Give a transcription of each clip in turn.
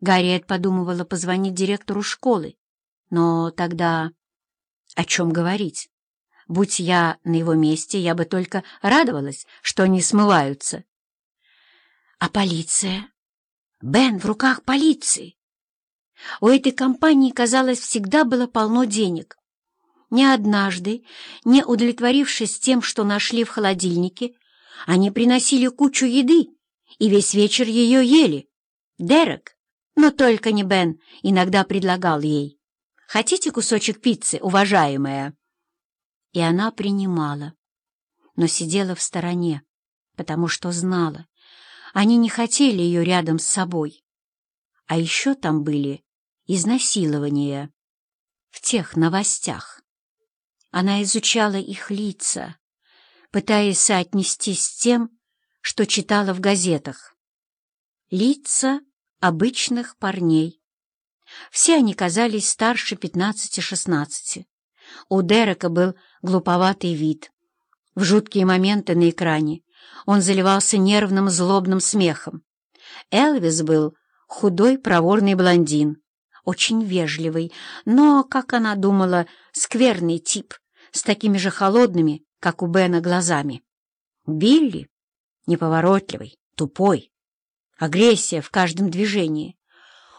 Гарриет подумывала позвонить директору школы, но тогда о чем говорить? Будь я на его месте, я бы только радовалась, что они смываются. А полиция? Бен в руках полиции. У этой компании, казалось, всегда было полно денег. Ни однажды, не удовлетворившись тем, что нашли в холодильнике, они приносили кучу еды и весь вечер ее ели. Дерек, но только не Бен, иногда предлагал ей. «Хотите кусочек пиццы, уважаемая?» И она принимала, но сидела в стороне, потому что знала, они не хотели ее рядом с собой. А еще там были изнасилования в тех новостях. Она изучала их лица, пытаясь соотнестись с тем, что читала в газетах. Лица обычных парней. Все они казались старше пятнадцати-шестнадцати. У Дерека был глуповатый вид. В жуткие моменты на экране он заливался нервным злобным смехом. Элвис был худой проворный блондин, очень вежливый, но, как она думала, скверный тип, с такими же холодными, как у Бена, глазами. Билли — неповоротливый, тупой, агрессия в каждом движении.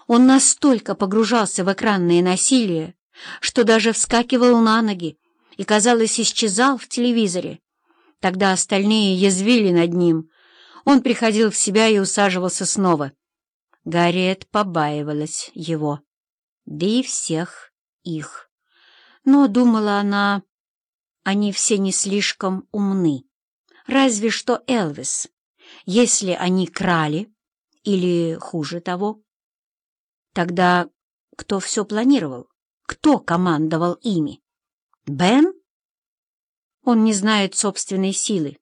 Он настолько погружался в экранное насилие, что даже вскакивал на ноги и, казалось, исчезал в телевизоре. Тогда остальные язвили над ним. Он приходил в себя и усаживался снова. Гарриет побаивалась его да и всех их. Но, думала она, они все не слишком умны. Разве что Элвис, если они крали, или хуже того. Тогда кто все планировал? Кто командовал ими? Бен? Он не знает собственной силы.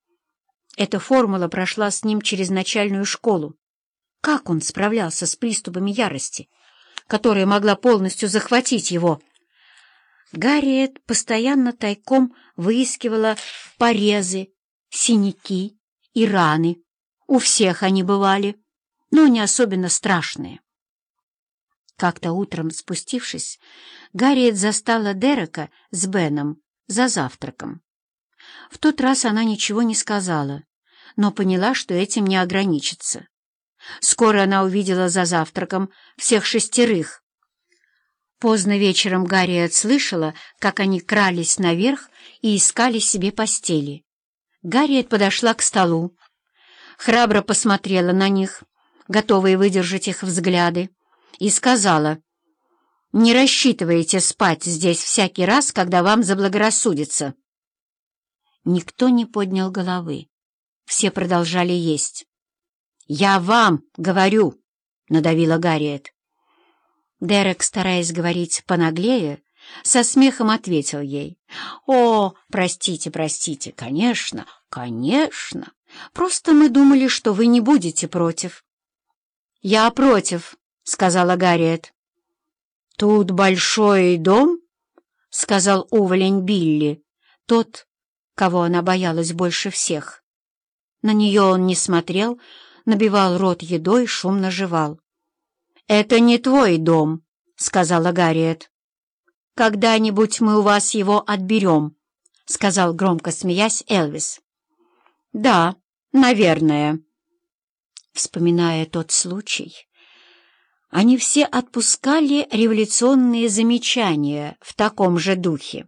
Эта формула прошла с ним через начальную школу. Как он справлялся с приступами ярости? которая могла полностью захватить его. Гарриет постоянно тайком выискивала порезы, синяки и раны. У всех они бывали, но не особенно страшные. Как-то утром спустившись, Гарриет застала Дерека с Беном за завтраком. В тот раз она ничего не сказала, но поняла, что этим не ограничится. Скоро она увидела за завтраком всех шестерых. Поздно вечером Гарри слышала, как они крались наверх и искали себе постели. Гарриет подошла к столу, храбро посмотрела на них, готовая выдержать их взгляды, и сказала, «Не рассчитывайте спать здесь всякий раз, когда вам заблагорассудится». Никто не поднял головы. Все продолжали есть. «Я вам говорю!» — надавила Гарриет. Дерек, стараясь говорить понаглее, со смехом ответил ей. «О, простите, простите, конечно, конечно. Просто мы думали, что вы не будете против». «Я против», — сказала Гарриет. «Тут большой дом?» — сказал уволень Билли, тот, кого она боялась больше всех. На нее он не смотрел, набивал рот едой, шумно жевал. «Это не твой дом», — сказала Гарриет. «Когда-нибудь мы у вас его отберем», — сказал громко смеясь Элвис. «Да, наверное». Вспоминая тот случай, они все отпускали революционные замечания в таком же духе.